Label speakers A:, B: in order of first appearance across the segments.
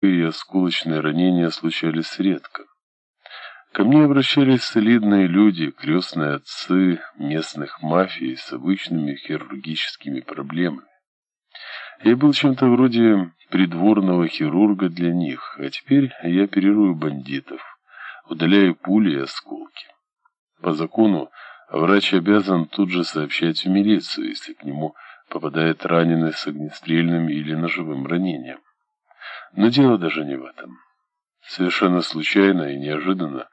A: и осколочные ранения случались редко. Ко мне обращались солидные люди, крестные отцы местных мафий с обычными хирургическими проблемами. Я был чем-то вроде придворного хирурга для них, а теперь я оперирую бандитов, удаляю пули и осколки. По закону врач обязан тут же сообщать в милицию, если к нему попадает раненый с огнестрельным или ножевым ранением. Но дело даже не в этом. Совершенно случайно и неожиданно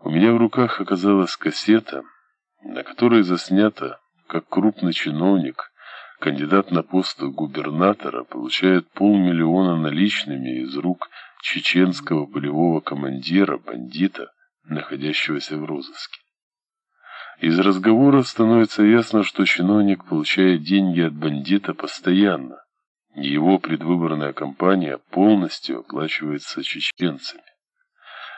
A: у меня в руках оказалась кассета, на которой заснято, как крупный чиновник кандидат на пост губернатора получает полмиллиона наличными из рук чеченского полевого командира, бандита, находящегося в розыске. Из разговора становится ясно, что чиновник получает деньги от бандита постоянно, его предвыборная кампания полностью оплачивается чеченцами.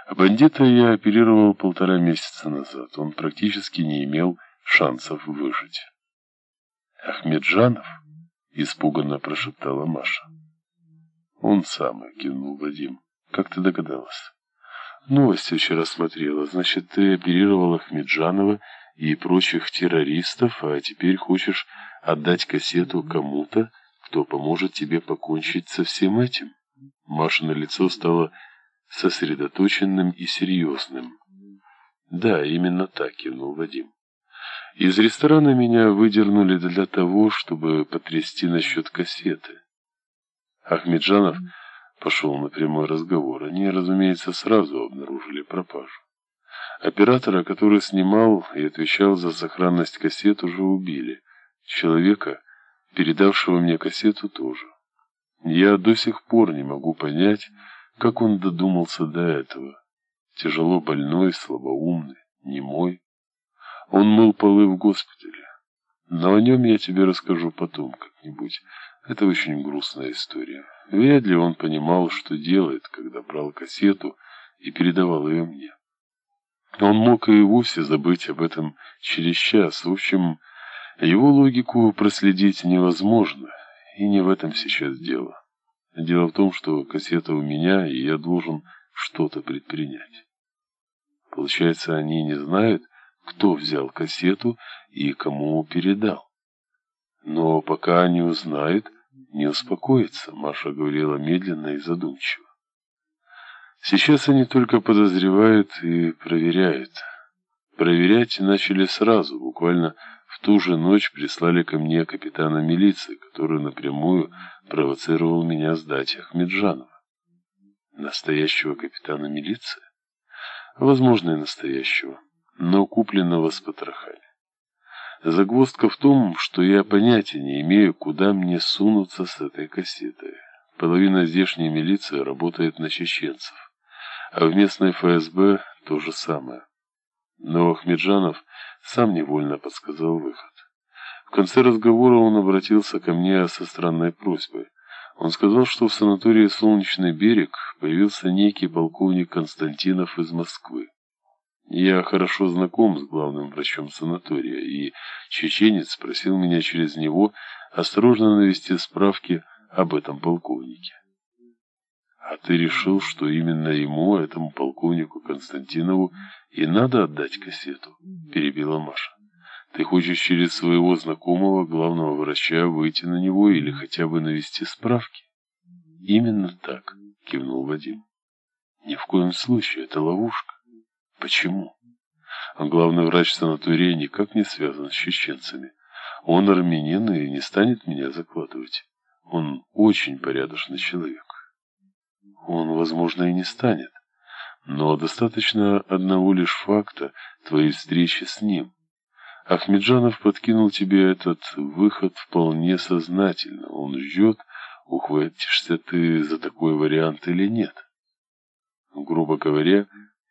A: А бандита я оперировал полтора месяца назад, он практически не имел шансов выжить. «Ахмеджанов?» — испуганно прошептала Маша. «Он самый», — кивнул Вадим. «Как ты догадалась?» «Новости вчера смотрела. Значит, ты оперировал Ахмеджанова и прочих террористов, а теперь хочешь отдать кассету кому-то, кто поможет тебе покончить со всем этим?» Маша на лицо стало сосредоточенным и серьезным. «Да, именно так», — кивнул Вадим. Из ресторана меня выдернули для того, чтобы потрясти насчет кассеты. Ахмеджанов пошел на прямой разговор. Они, разумеется, сразу обнаружили пропажу. Оператора, который снимал и отвечал за сохранность кассет, уже убили. Человека, передавшего мне кассету, тоже. Я до сих пор не могу понять, как он додумался до этого. Тяжело больной, слабоумный, немой. Он мыл полы в госпитале. Но о нем я тебе расскажу потом как-нибудь. Это очень грустная история. Вряд ли он понимал, что делает, когда брал кассету и передавал ее мне. Он мог и вовсе забыть об этом через час. В общем, его логику проследить невозможно, и не в этом сейчас дело. Дело в том, что кассета у меня, и я должен что-то предпринять. Получается, они не знают, кто взял кассету и кому передал. Но пока не узнает, не успокоится, Маша говорила медленно и задумчиво. Сейчас они только подозревают и проверяют. Проверять начали сразу, буквально в ту же ночь прислали ко мне капитана милиции, который напрямую провоцировал меня сдать Ахмеджанова. Настоящего капитана милиции? Возможно, и настоящего но купленного с потрохами. Загвоздка в том, что я понятия не имею, куда мне сунуться с этой кассетой. Половина здешней милиции работает на чеченцев, а в местной ФСБ то же самое. Но Ахмеджанов сам невольно подсказал выход. В конце разговора он обратился ко мне со странной просьбой. Он сказал, что в санатории «Солнечный берег» появился некий полковник Константинов из Москвы. Я хорошо знаком с главным врачом санатория, и чеченец просил меня через него осторожно навести справки об этом полковнике. А ты решил, что именно ему, этому полковнику Константинову, и надо отдать кассету? Перебила Маша. Ты хочешь через своего знакомого главного врача выйти на него или хотя бы навести справки? Именно так, кивнул Вадим. Ни в коем случае, это ловушка. Почему? А главный врач санатория никак не связан с чеченцами. Он армянин и не станет меня закладывать. Он очень порядочный человек. Он, возможно, и не станет. Но достаточно одного лишь факта твоей встречи с ним. Ахмеджанов подкинул тебе этот выход вполне сознательно. Он ждет, ухватишься ты за такой вариант или нет. Грубо говоря,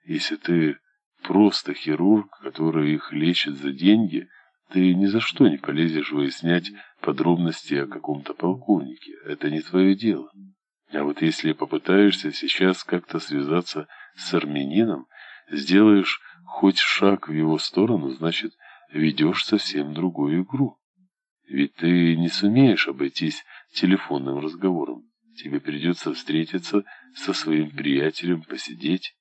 A: если ты просто хирург, который их лечит за деньги, ты ни за что не полезешь выяснять подробности о каком-то полковнике. Это не твое дело. А вот если попытаешься сейчас как-то связаться с армянином, сделаешь хоть шаг в его сторону, значит, ведешь совсем другую игру. Ведь ты не сумеешь обойтись телефонным разговором. тебе придется встретиться со своим приятелем, посидеть.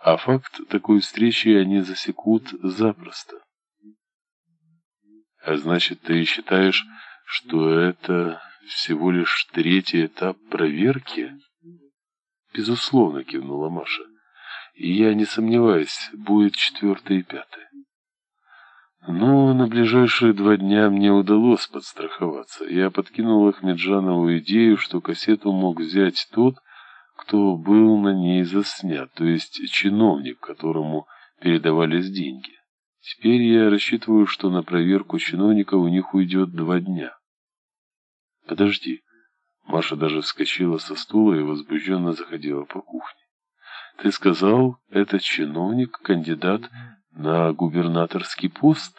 A: А факт такой встречи они засекут запросто. А значит, ты считаешь, что это всего лишь третий этап проверки? Безусловно, кивнула Маша. И я не сомневаюсь, будет четвертый и пятый. Но на ближайшие два дня мне удалось подстраховаться. Я подкинул Ахмеджанову идею, что кассету мог взять тот, кто был на ней заснят, то есть чиновник, которому передавались деньги. Теперь я рассчитываю, что на проверку чиновника у них уйдет два дня. Подожди. Маша даже вскочила со стула и возбужденно заходила по кухне. Ты сказал, этот чиновник кандидат на губернаторский пост?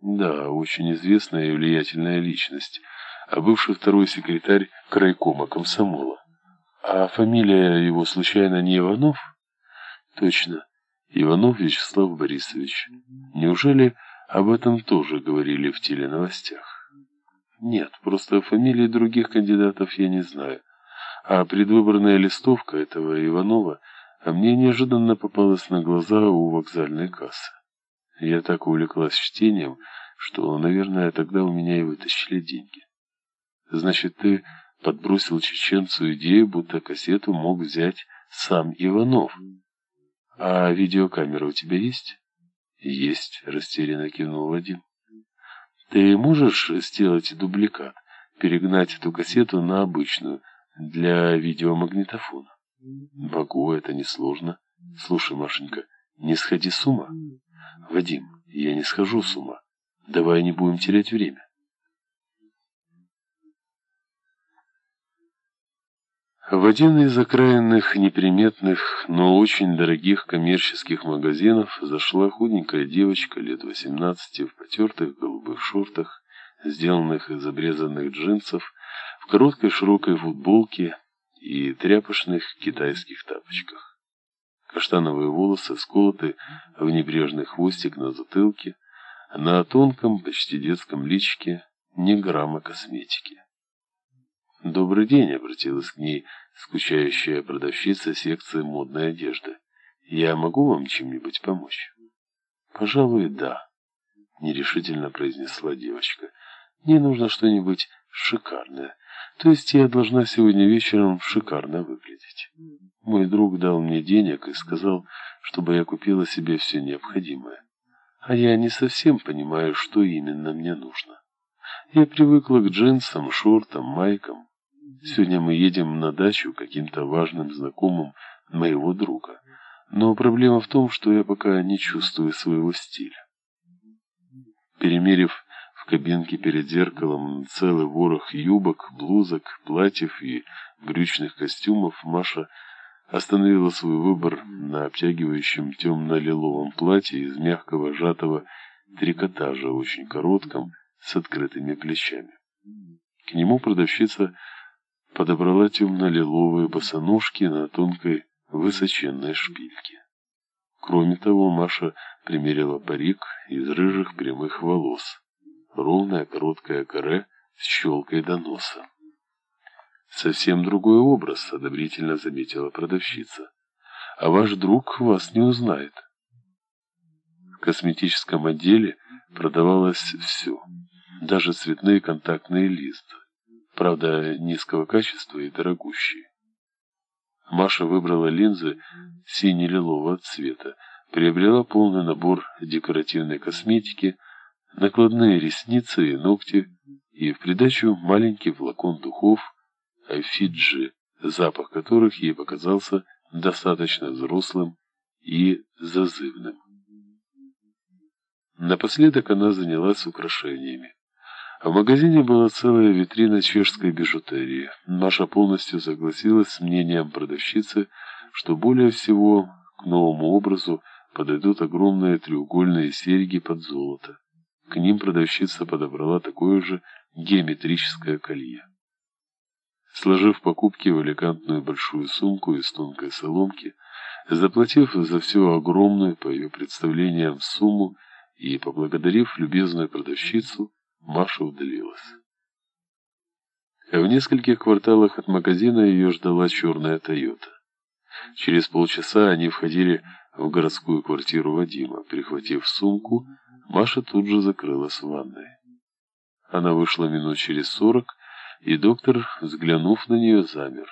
A: Да, очень известная и влиятельная личность, а бывший второй секретарь крайкома комсомола. А фамилия его случайно не Иванов? Точно, Иванов Вячеслав Борисович. Неужели об этом тоже говорили в теленовостях? Нет, просто фамилии других кандидатов я не знаю. А предвыборная листовка этого Иванова – а мне неожиданно попалась на глаза у вокзальной кассы. Я так увлеклась чтением, что, наверное, тогда у меня и вытащили деньги. Значит, ты подбросил чеченцу идею, будто кассету мог взять сам Иванов. А видеокамера у тебя есть? Есть, растерянно кивнул Вадим. Ты можешь сделать дубликат, перегнать эту кассету на обычную, для видеомагнитофона? Могу, это несложно. Слушай, Машенька, не сходи с ума. Вадим, я не схожу с ума. Давай не будем терять время. В один из окраинных, неприметных, но очень дорогих коммерческих магазинов зашла худенькая девочка лет 18 в потертых голубых шортах, сделанных из обрезанных джинсов, в короткой широкой футболке и тряпочных китайских тапочках. Каштановые волосы сколоты в небрежный хвостик на затылке, на тонком, почти детском личике ни грамма косметики. «Добрый день», — обратилась к ней скучающая продавщица секции модной одежды. «Я могу вам чем-нибудь помочь?» «Пожалуй, да», — нерешительно произнесла девочка. «Мне нужно что-нибудь шикарное, то есть я должна сегодня вечером шикарно выглядеть. Мой друг дал мне денег и сказал, чтобы я купила себе все необходимое. А я не совсем понимаю, что именно мне нужно. Я привыкла к джинсам, шортам, майкам. Сегодня мы едем на дачу каким-то важным знакомым моего друга. Но проблема в том, что я пока не чувствую своего стиля. Перемерив в кабинке перед зеркалом целый ворох юбок, блузок, платьев и брючных костюмов Маша остановила свой выбор на обтягивающем темно-лиловом платье из мягкого сжатого трикотажа, очень коротком, с открытыми плечами. К нему продавщица подобрала темно-лиловые босоножки на тонкой высоченной шпильке. Кроме того, Маша примерила парик из рыжих прямых волос ровная короткая каре с щелкой до носа. «Совсем другой образ», — одобрительно заметила продавщица. «А ваш друг вас не узнает». В косметическом отделе продавалось все, даже цветные контактные листы, правда, низкого качества и дорогущие. Маша выбрала линзы сине-лилового цвета, приобрела полный набор декоративной косметики — накладные ресницы и ногти, и в придачу маленький флакон духов Фиджи, запах которых ей показался достаточно взрослым и зазывным. Напоследок она занялась украшениями. В магазине была целая витрина чешской бижутерии. Маша полностью согласилась с мнением продавщицы, что более всего к новому образу подойдут огромные треугольные серьги под золото. К ним продавщица подобрала такое же геометрическое колье. Сложив покупки в элегантную большую сумку из тонкой соломки, заплатив за всю огромную, по ее представлениям, сумму и поблагодарив любезную продавщицу, Маша удалилась. В нескольких кварталах от магазина ее ждала черная «Тойота». Через полчаса они входили в городскую квартиру Вадима. Прихватив сумку, Маша тут же закрылась в ванной. Она вышла минут через сорок, и доктор, взглянув на нее, замер.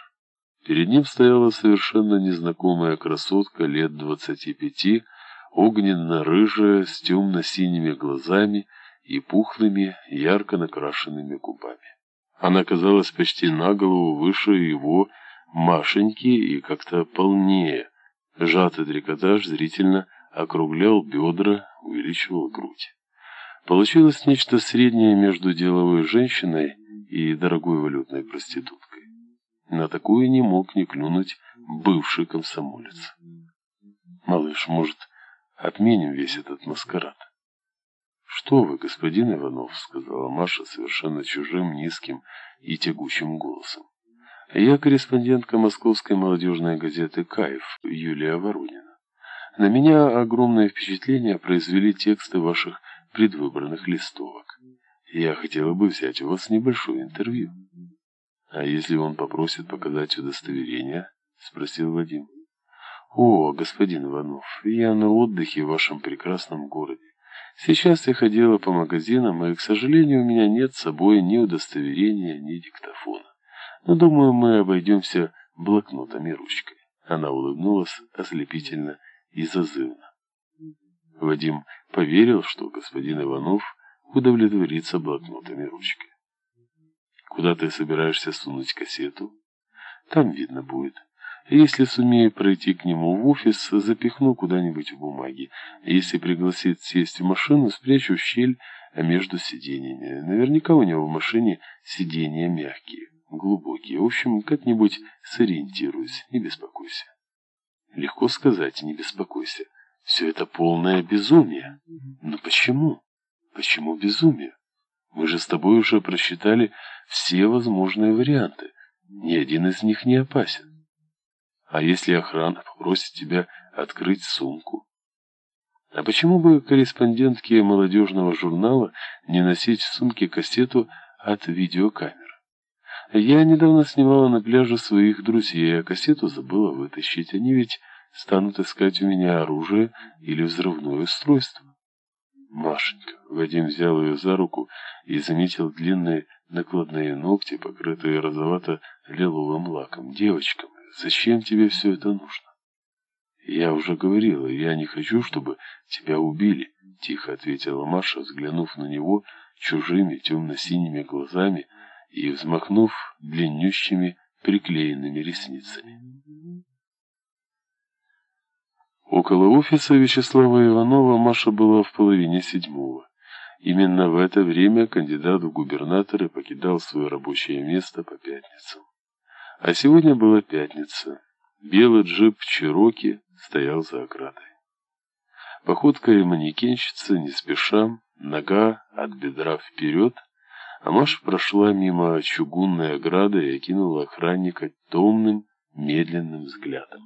A: Перед ним стояла совершенно незнакомая красотка лет двадцати пяти, огненно-рыжая, с темно-синими глазами и пухлыми, ярко накрашенными губами. Она казалась почти на голову выше его Машеньки и как-то полнее. Сжатый трикотаж зрительно округлял бедра, увеличивал грудь. Получилось нечто среднее между деловой женщиной и дорогой валютной проституткой. На такую не мог не клюнуть бывший комсомолец. «Малыш, может, отменим весь этот маскарад?» «Что вы, господин Иванов», — сказала Маша совершенно чужим, низким и тягучим голосом. «Я корреспондентка московской молодежной газеты «Кайф» Юлия Воронина. На меня огромное впечатление произвели тексты ваших предвыборных листовок. Я хотела бы взять у вас небольшое интервью». «А если он попросит показать удостоверение?» — спросил Вадим. «О, господин Иванов, я на отдыхе в вашем прекрасном городе. Сейчас я ходила по магазинам, и, к сожалению, у меня нет с собой ни удостоверения, ни диктофона. Но, думаю, мы обойдемся блокнотом и ручкой. Она улыбнулась ослепительно и зазывно. Вадим поверил, что господин Иванов удовлетворится блокнотом и ручкой. «Куда ты собираешься сунуть кассету?» «Там видно будет». Если сумею пройти к нему в офис, запихну куда-нибудь в бумаги. Если пригласит сесть в машину, спрячу в щель между сиденьями. Наверняка у него в машине сиденья мягкие, глубокие. В общем, как-нибудь сориентируюсь, не беспокойся. Легко сказать, не беспокойся. Все это полное безумие. Но почему? Почему безумие? Мы же с тобой уже просчитали все возможные варианты. Ни один из них не опасен. А если охрана попросит тебя открыть сумку? А почему бы корреспондентке молодежного журнала не носить в сумке кассету от видеокамер? Я недавно снимала на пляже своих друзей, а кассету забыла вытащить. Они ведь станут искать у меня оружие или взрывное устройство. Машенька. Вадим взял ее за руку и заметил длинные накладные ногти, покрытые розовато-лиловым лаком. Девочка Зачем тебе все это нужно? Я уже говорила, я не хочу, чтобы тебя убили, тихо ответила Маша, взглянув на него чужими темно-синими глазами и взмахнув длиннющими приклеенными ресницами. Около офиса Вячеслава Иванова Маша была в половине седьмого. Именно в это время кандидат в губернаторы покидал свое рабочее место по пятницам. А сегодня была пятница. Белый джип Чироки стоял за оградой. Походка и манекенщица не спеша, нога от бедра вперед, а Маша прошла мимо чугунной ограды и окинула охранника томным, медленным взглядом.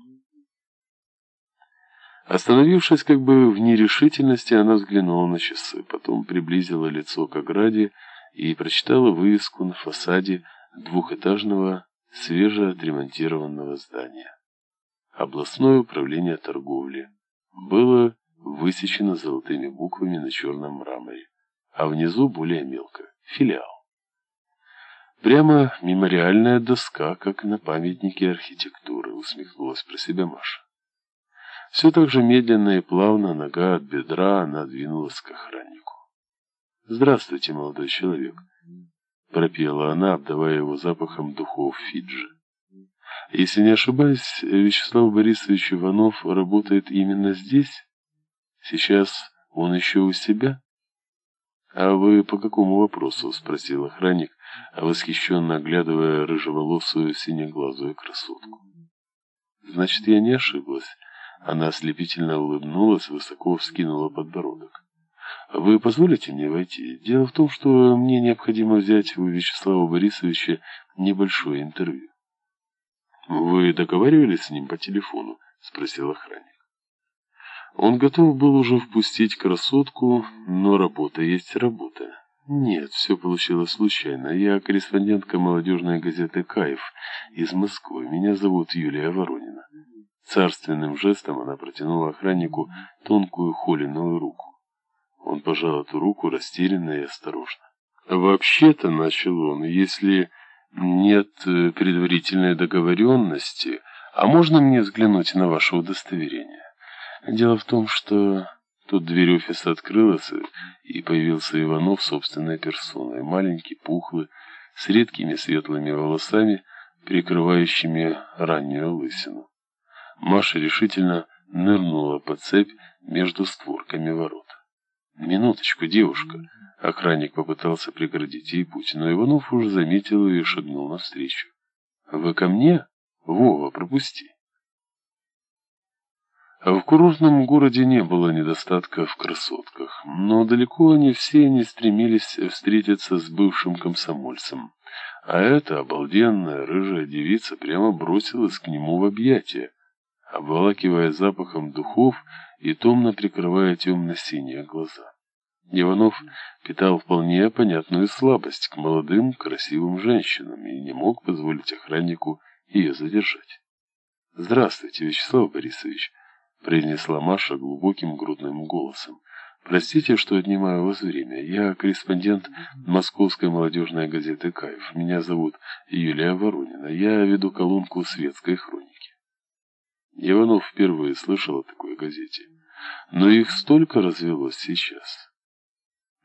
A: Остановившись как бы в нерешительности, она взглянула на часы, потом приблизила лицо к ограде и прочитала вывеску на фасаде двухэтажного свежеотремонтированного здания. Областное управление торговли было высечено золотыми буквами на черном мраморе, а внизу более мелко – филиал. Прямо мемориальная доска, как на памятнике архитектуры, усмехнулась про себя Маша. Все так же медленно и плавно, нога от бедра, она двинулась к охраннику. «Здравствуйте, молодой человек», пропела она, обдавая его запахом духов Фиджи. Если не ошибаюсь, Вячеслав Борисович Иванов работает именно здесь? Сейчас он еще у себя? А вы по какому вопросу? Спросил охранник, восхищенно оглядывая рыжеволосую синеглазую красотку. Значит, я не ошиблась. Она ослепительно улыбнулась, высоко вскинула подбородок. Вы позволите мне войти? Дело в том, что мне необходимо взять у Вячеслава Борисовича небольшое интервью. Вы договаривались с ним по телефону? Спросил охранник. Он готов был уже впустить красотку, но работа есть работа. Нет, все получилось случайно. Я корреспондентка молодежной газеты «Кайф» из Москвы. Меня зовут Юлия Воронина. Царственным жестом она протянула охраннику тонкую холеную руку. Он пожал эту руку растерянно и осторожно. «Вообще-то, — начал он, — если нет э, предварительной договоренности, а можно мне взглянуть на ваше удостоверение? Дело в том, что...» Тут дверь офиса открылась, и появился Иванов собственной персоной, маленький, пухлый, с редкими светлыми волосами, прикрывающими раннюю лысину. Маша решительно нырнула под цепь между створками ворот. «Минуточку, девушка!» Охранник попытался преградить ей путь, но Иванов уже заметил ее и шагнул навстречу. «Вы ко мне? Вова, пропусти!» А в курортном городе не было недостатка в красотках, но далеко не все они стремились встретиться с бывшим комсомольцем. А эта обалденная рыжая девица прямо бросилась к нему в объятия, обволакивая запахом духов и томно прикрывая темно-синие глаза. Иванов питал вполне понятную слабость к молодым, красивым женщинам и не мог позволить охраннику ее задержать. «Здравствуйте, Вячеслав Борисович!» произнесла Маша глубоким грудным голосом. «Простите, что отнимаю у вас время. Я корреспондент московской молодежной газеты «Кайф». Меня зовут Юлия Воронина. Я веду колонку светской хроники». Иванов впервые слышал о такой газете. Но их столько развелось сейчас.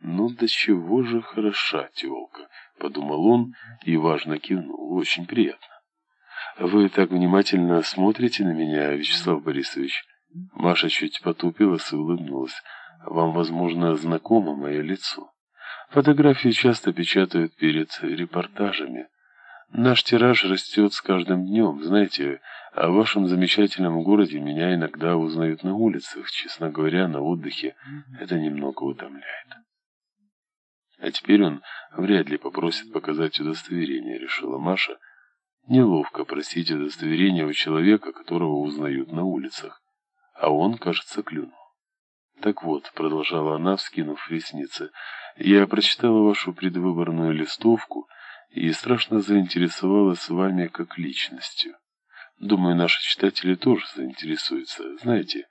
A: «Ну, до чего же хороша тёлка», — подумал он и важно кивнул. «Очень приятно». «Вы так внимательно смотрите на меня, Вячеслав Борисович». Маша чуть потупилась и улыбнулась. «Вам, возможно, знакомо мое лицо. Фотографии часто печатают перед репортажами. Наш тираж растет с каждым днем. Знаете, о вашем замечательном городе меня иногда узнают на улицах. Честно говоря, на отдыхе это немного утомляет». А теперь он вряд ли попросит показать удостоверение, решила Маша. Неловко просить удостоверение у человека, которого узнают на улицах а он, кажется, клюнул. «Так вот», — продолжала она, вскинув ресницы, — «я прочитала вашу предвыборную листовку и страшно заинтересовалась вами как личностью. Думаю, наши читатели тоже заинтересуются. Знаете,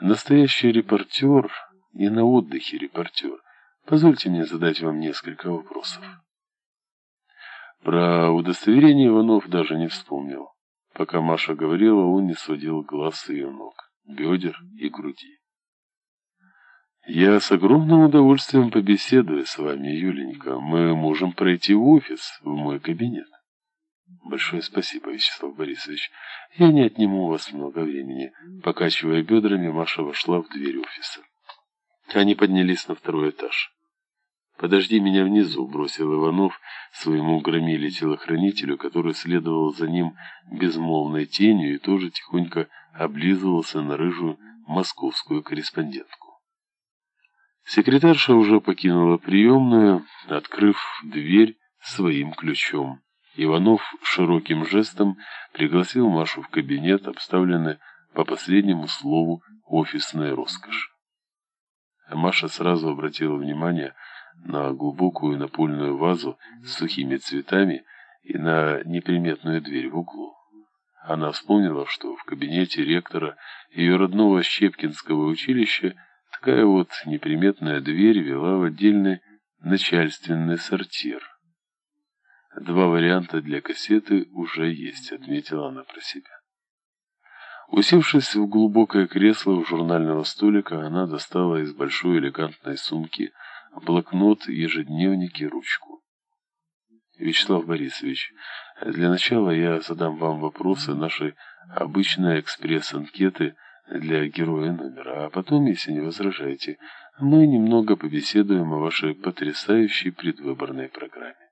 A: настоящий репортер и на отдыхе репортер. Позвольте мне задать вам несколько вопросов». Про удостоверение Иванов даже не вспомнил. Пока Маша говорила, он не сводил глаз с ее ног бедер и груди. «Я с огромным удовольствием побеседую с вами, Юленька. Мы можем пройти в офис, в мой кабинет». «Большое спасибо, Вячеслав Борисович. Я не отниму у вас много времени». Покачивая бедрами, Маша вошла в дверь офиса. Они поднялись на второй этаж. «Подожди меня внизу», — бросил Иванов своему громиле-телохранителю, который следовал за ним безмолвной тенью и тоже тихонько облизывался на рыжую московскую корреспондентку. Секретарша уже покинула приемную, открыв дверь своим ключом. Иванов широким жестом пригласил Машу в кабинет, обставленный по последнему слову офисной роскошь. Маша сразу обратила внимание на глубокую напольную вазу с сухими цветами и на неприметную дверь в углу. Она вспомнила, что в кабинете ректора ее родного Щепкинского училища такая вот неприметная дверь вела в отдельный начальственный сортир. Два варианта для кассеты уже есть, отметила она про себя. Усевшись в глубокое кресло у журнального столика, она достала из большой элегантной сумки блокнот, ежедневник и ручку. Вячеслав Борисович, для начала я задам вам вопросы нашей обычной экспресс-анкеты для героя номера, а потом, если не возражаете, мы немного побеседуем о вашей потрясающей предвыборной программе.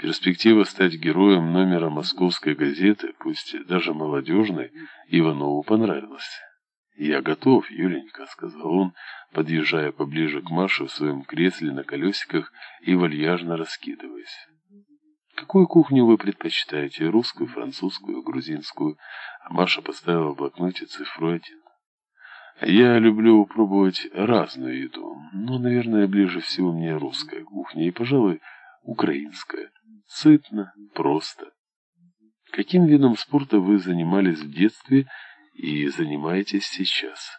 A: Перспектива стать героем номера московской газеты, пусть даже молодежной, Иванову понравилась. «Я готов, Юленька», — сказал он, подъезжая поближе к Маше в своем кресле на колесиках и вальяжно раскидываясь. «Какую кухню вы предпочитаете, русскую, французскую, грузинскую?» А Маша поставила в блокноте цифру один. Я люблю пробовать разную еду, но, наверное, ближе всего мне русская кухня и, пожалуй, украинская. Сытно, просто. Каким видом спорта вы занимались в детстве и занимаетесь сейчас?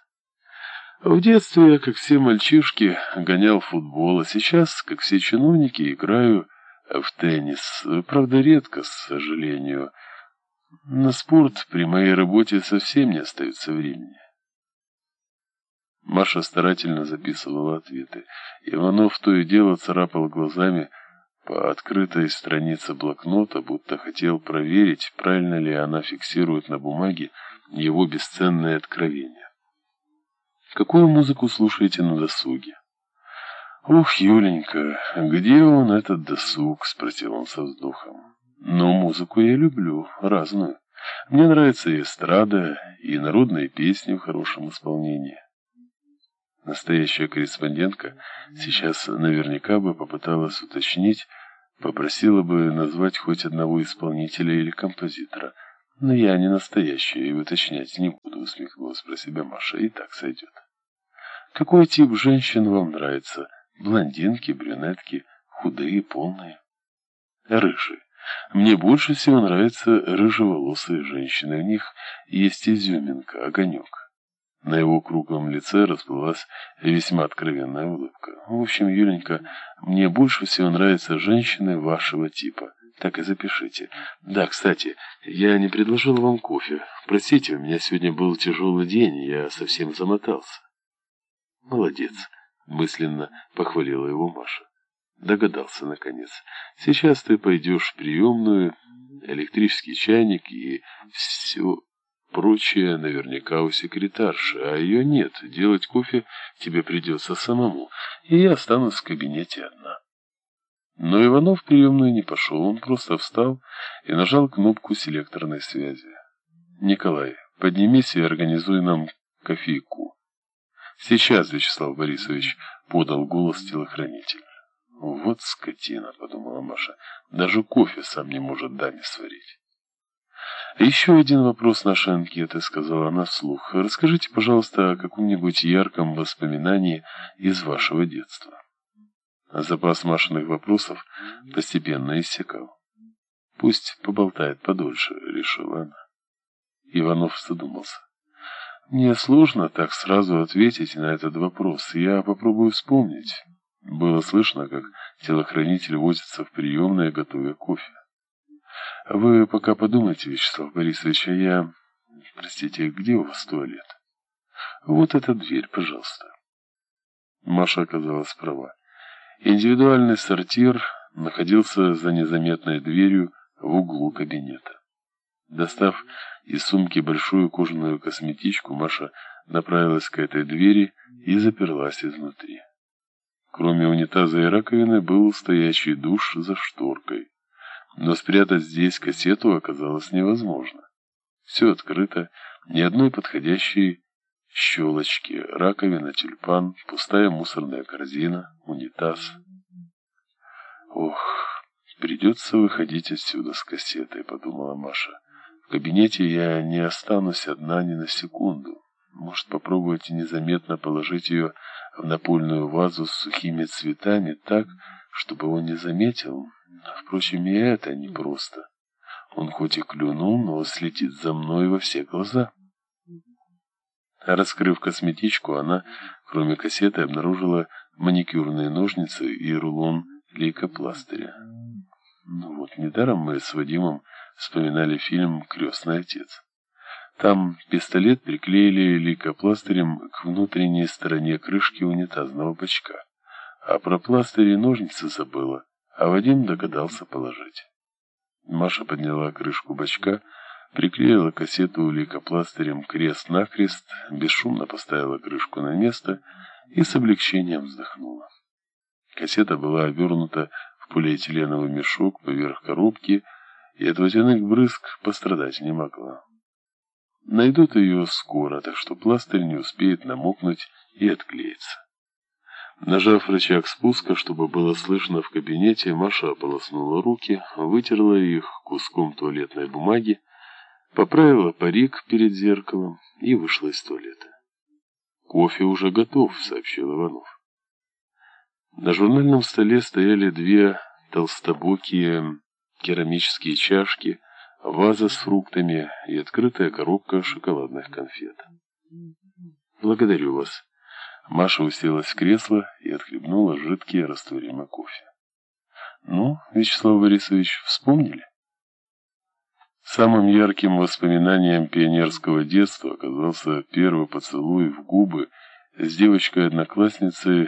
A: В детстве я, как все мальчишки, гонял футбол, а сейчас, как все чиновники, играю в теннис. Правда, редко, к сожалению. На спорт при моей работе совсем не остается времени. Маша старательно записывала ответы. Иванов то и дело царапал глазами по открытой странице блокнота, будто хотел проверить, правильно ли она фиксирует на бумаге его бесценные откровения. Какую музыку слушаете на досуге? Ух, Юленька, где он этот досуг? Спросил он со вздохом. Но музыку я люблю, разную. Мне нравится и эстрада, и народные песни в хорошем исполнении. Настоящая корреспондентка сейчас наверняка бы попыталась уточнить, попросила бы назвать хоть одного исполнителя или композитора. Но я не настоящая и уточнять не буду, усмехнулась про себя Маша, и так сойдет. Какой тип женщин вам нравится? Блондинки, брюнетки, худые, полные? Рыжие. Мне больше всего нравятся рыжеволосые женщины. У них есть изюминка, огонек. На его круглом лице расплылась весьма откровенная улыбка. В общем, Юленька, мне больше всего нравятся женщины вашего типа. Так и запишите. Да, кстати, я не предложил вам кофе. Простите, у меня сегодня был тяжелый день, я совсем замотался. Молодец, мысленно похвалила его Маша. Догадался, наконец. Сейчас ты пойдешь в приемную, электрический чайник и все прочее наверняка у секретарши, а ее нет. Делать кофе тебе придется самому, и я останусь в кабинете одна. Но Иванов в приемную не пошел, он просто встал и нажал кнопку селекторной связи. «Николай, поднимись и организуй нам кофейку». «Сейчас, Вячеслав Борисович», — подал голос телохранитель. «Вот скотина», — подумала Маша, — «даже кофе сам не может даме сварить». «Еще один вопрос нашей анкеты», — сказала она вслух. «Расскажите, пожалуйста, о каком-нибудь ярком воспоминании из вашего детства». Запас Машиных вопросов постепенно иссякал. «Пусть поболтает подольше», — решила она. Иванов задумался. «Мне сложно так сразу ответить на этот вопрос. Я попробую вспомнить». Было слышно, как телохранитель возится в приемной, готовя кофе. Вы пока подумайте, Вячеслав Борисович, а я... Простите, где у вас туалет? Вот эта дверь, пожалуйста. Маша оказалась права. Индивидуальный сортир находился за незаметной дверью в углу кабинета. Достав из сумки большую кожаную косметичку, Маша направилась к этой двери и заперлась изнутри. Кроме унитаза и раковины был стоящий душ за шторкой. Но спрятать здесь кассету оказалось невозможно. Все открыто, ни одной подходящей щелочки, раковина, тюльпан, пустая мусорная корзина, унитаз. Ох, придется выходить отсюда с кассетой, подумала Маша. В кабинете я не останусь одна ни на секунду. Может, попробовать незаметно положить ее в напольную вазу с сухими цветами так, чтобы он не заметил. Впрочем, и это непросто. Он хоть и клюнул, но следит за мной во все глаза. Раскрыв косметичку, она, кроме кассеты, обнаружила маникюрные ножницы и рулон лейкопластыря. Ну вот, недаром мы с Вадимом вспоминали фильм «Крестный отец». Там пистолет приклеили лейкопластырем к внутренней стороне крышки унитазного бачка. А про пластырь и ножницы забыла, а Вадим догадался положить. Маша подняла крышку бачка, приклеила кассету лейкопластырем крест-накрест, бесшумно поставила крышку на место и с облегчением вздохнула. Кассета была обернута в полиэтиленовый мешок поверх коробки, и от водяных брызг пострадать не могла. Найдут ее скоро, так что пластырь не успеет намокнуть и отклеиться. Нажав рычаг спуска, чтобы было слышно в кабинете, Маша ополоснула руки, вытерла их куском туалетной бумаги, поправила парик перед зеркалом и вышла из туалета. «Кофе уже готов», — сообщил Иванов. На журнальном столе стояли две толстобокие керамические чашки, ваза с фруктами и открытая коробка шоколадных конфет. «Благодарю вас». Маша уселась в кресло и отхлебнула жидкий растворимый кофе. «Ну, Вячеслав Борисович, вспомнили?» Самым ярким воспоминанием пионерского детства оказался первый поцелуй в губы с девочкой-одноклассницей